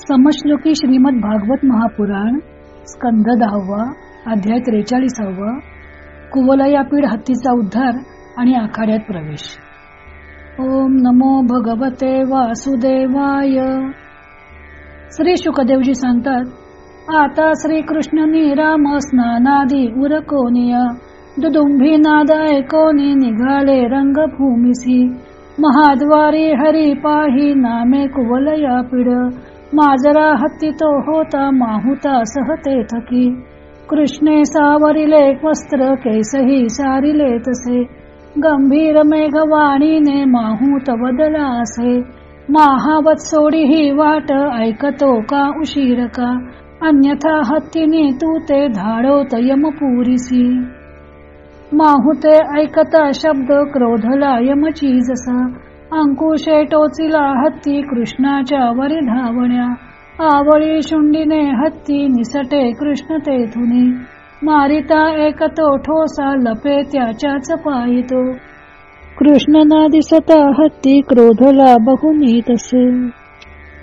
समश्लोकी श्रीमद भागवत महापुराण स्कंद दहावा अध्याय त्रेचाळीसावा कुवलयापीड हत्तीचा उद्धार आणि आखाड्यात प्रवेश. ओम नमो भगवते वासुदेवाय. श्री शुकदेवजी सांगतात आता श्री कृष्णनी राम स्नानादी उरकोनिया दुदुंभी नाद ऐकोनी निघाले रंगभूमिसी महाद्वारी हरी पाही नामे कुवलयापीड माजरा हत्ती तो होता माहुता सहते थकी. कृष्णे सावरिले वस्त्र केसही सारिले तसे. गंभीर मेघवाणीने माहूत बदला असे. माहावत सोडी ही वाट ऐकतो का उशीर का? अन्यथा हत्तीने तू ते धाडवत यमपुरीसी. माहुते ऐकता शब्द क्रोधला यमची जसा अंकुशे टोचिला हत्ती कृष्णाच्या वरी धावण्या. आवळी शुंडीने हत्ती निसटे कृष्ण तेथुनी मारिता एकतो ठोसा लपे त्याच्याच पायितो. कृष्ण ना दिसता हत्ती क्रोधला बहुनी तसे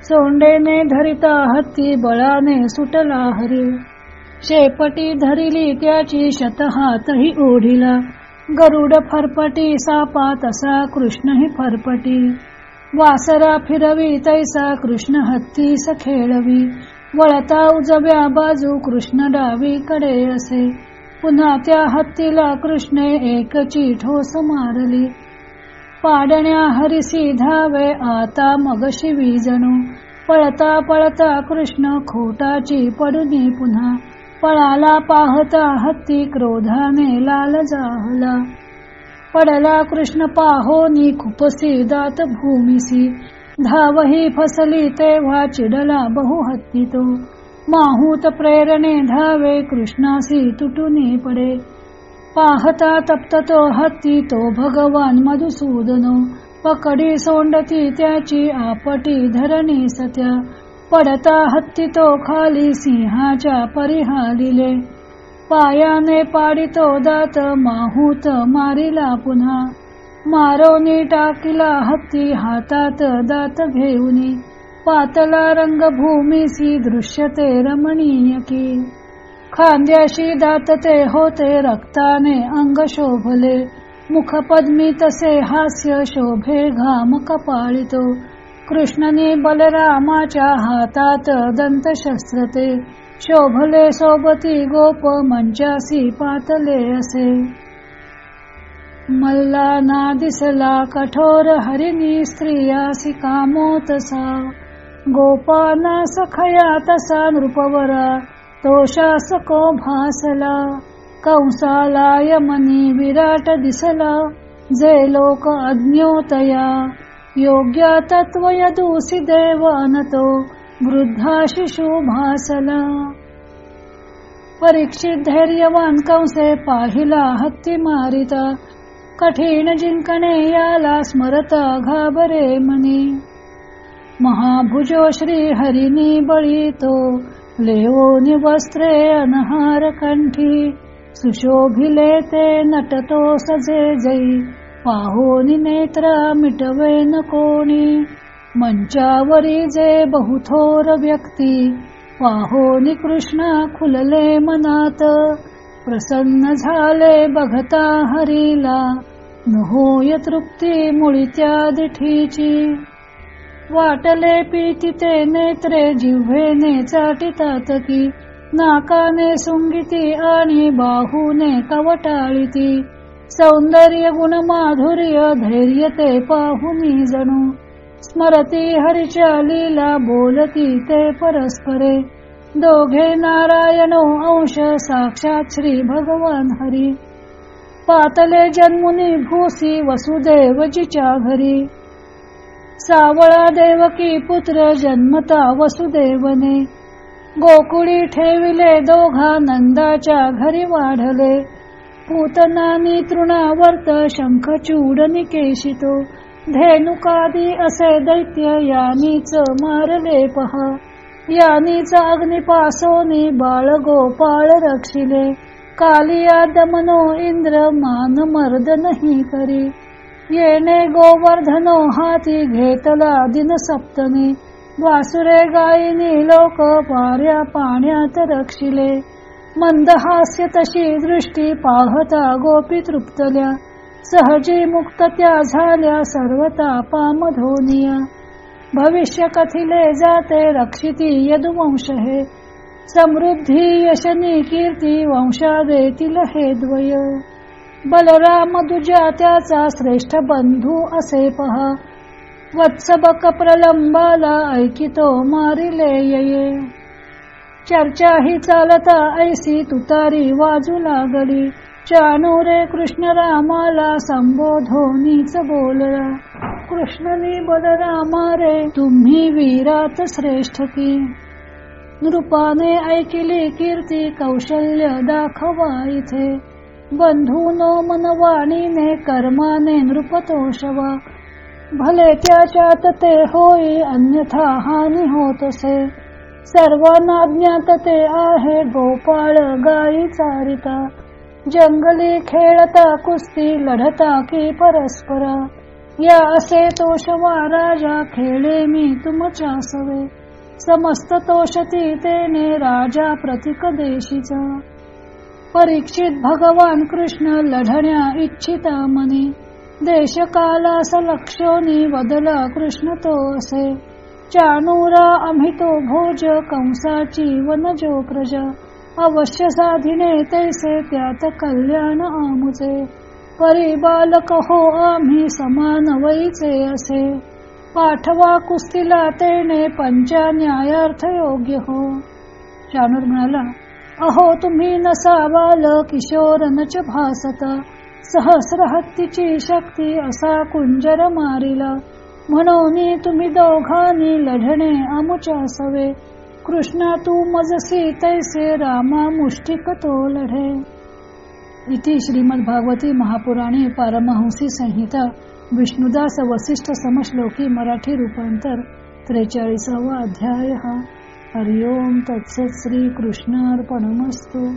सोंडेने धरिता हत्ती बळाने सुटला हरी. शेपटी धरिली त्याची शतहातही ओढिला. गरुड फरपटी सापा तसा कृष्ण ही फरपटी वासरा फिरवी तैसा कृष्ण हत्तीस खेळवी. वळता उजव्या बाजू कृष्ण डावीकडे असे. पुन्हा त्या हत्तीला कृष्णे एकची ठोस मारली. पाडण्या हरिसी धावे आता मग शिवी जणू. पळता पळता कृष्ण खोटाची पडुनी पुन्हा. पळाला पाहता हत्ती क्रोधाने लाल जाहला पडला कृष्ण पाहोनी खुपसी दात भूमिसी. धावही फसली तेव्हा चिडला बहु हत्ती तो. माहूत प्रेरणे धावे कृष्णासी तुटुनी पडे. पाहता तप्त तो हत्ती तो भगवान मधुसूदनो. पकडी सोंडती त्याची आपटी धरणी सत्या. पडता हत्ती तो खाली सिंहाच्या परिहालिले. पायाने पाडितो दात माहूत मारिला पुन्हा. मारोनी टाकिला हत्ती हातात दात घेऊनी. पातला रंगभूमीसी दृश्यते रमणीय की. खांद्याशी दात ते होते रक्ताने अंग शोभले. मुखपद्मी तसे हास्य शोभे घाम कपाळितो. कृष्णने बलरामाच्या हातात दंतशस्त्र ते शोभले सोबती गोप मंचासी पातले असे. मल्ला ना दिसला कठोर हरिणी स्त्रियासी कामो तसा गोपाना सखया तसा नृपवरा. तो शासको भासला. कंसाला यमनी विराट दिसला. जे लोक अज्ञोतया योग्य तत्व यदूसी देवानतो वृद्धा शिशु भासला। परीक्षित धैर्यवान कंसे पाहिला हत्ती मारिता कठीण जिंकणे याला स्मरता घाबरे मनी। महाभुजो श्री हरिनी बळी तो लेओनी वस्त्रे अनहार कंठी सुशोभिले ते नटतो सजे जई। पाहोनी नेत्र मिटवे न कोणी. मंचावरी जे बहुथोर व्यक्ती पाहोनी कृष्ण खुलले मनात. प्रसन्न झाले बघता हरीला नहोय तृप्ती मुळी त्या दिठीची. वाटले पीती ते नेत्रे जिव्हेने चाटितात की नाकाने सुंगिती आणि बाहूने कवटाळीती. सौंदर्य गुण माधुर्य धैर्य ते पाहुनी जणू. स्मरती हरिच्या लीला बोलती ते परस्परे. दोघे नारायण अंश साक्षात श्री भगवान हरी. पातले जन्मुनी भूसी वसुदेवजीच्या घरी. सावळा देवकी पुत्र जन्मता वसुदेवने. गोकुळी ठेविले दोघा नंदाच्या घरी वाढले. पूतनानी तृणावर्त शंखचूड निकेशितो धेनुकादी असे दैत्य यानीच मारले पहा. यानीच अग्निपासोनी बाळ गोपाळ रक्षिले. कालिया दमनो इंद्र मान मर्द नाही करी येणे गोवर्धनो हाती घेतला दिन सप्तमी. वासुरे गायिनी लोक पाऱ्या पाण्यात रक्षिले. मंद हास्य तशी दृष्टी पाहता गोपी तृप्तल्या सहजी मुक्त त्या झाल्या सर्व तापामधोनिया भविष्य कथिले जाते रक्षिती यदुवंश हे समृद्धी यशनी कीर्ती वंशा देतील हे द्वय. बलराम दुजा त्याचा श्रेष्ठ बंधू असे पहा वत्सबक प्रलंबाला ऐकितो मारिले ये चर्चा ही चालता ऐसी तुतारी वाजू लागली. चानुरे कृष्ण रामाला संबोधोनीच बोलला. कृष्णनी बलरामा रे तुम्ही वीरात श्रेष्ठ की. नृपाने ऐकिली कीर्ती कौशल्य दाखवा इथे. बंधू नो मनवाणीने कर्माने नृपतोषवा भले त्याच्यात ते होई अन्यथा हानी होतसे सर्वांना ज्ञात ते आहे गोपाळ गायी चारिता. जंगली खेळता कुस्ती लढता की परस्परा. या असे तोषवा राजा खेळे मी तुमच्या सवे. समस्त तोषती तेने राजा प्रतीक देशीचा. परीक्षित भगवान कृष्ण लढण्या इच्छिता मनी. देश कालास लक्षोनी वदला कृष्ण तो असे. चानोरा अमितो भोज कंसाची वनजो प्रज. अवश्य साधिने तैसे त्यात कल्याण आमुचे. परी बालक हो आम्ही समान वयीचे असे. पाठवा कुस्तीला तेने पंचा न्यायार्थ योग्य हो. चाणूर म्हणाला अहो तुम्ही नसावाल किशोर नच भासत. सहस्र हत्तीची शक्ती असा कुंजर मारिला. म्हणून तुम्ही दोघांनी लढणे आमुच्या असवे कृष्णा तू मजसी तैसे रामा मुष्टिक तो लढे. इति श्रीमद भागवती महापुराणी पारमहंसी संहिता विष्णुदास वसिष्ठ समश्लोकी मराठी रूपांतर त्रेचाळीसावा अध्याय हरिओम तत्सत श्री कृष्णार्पणमस्तू.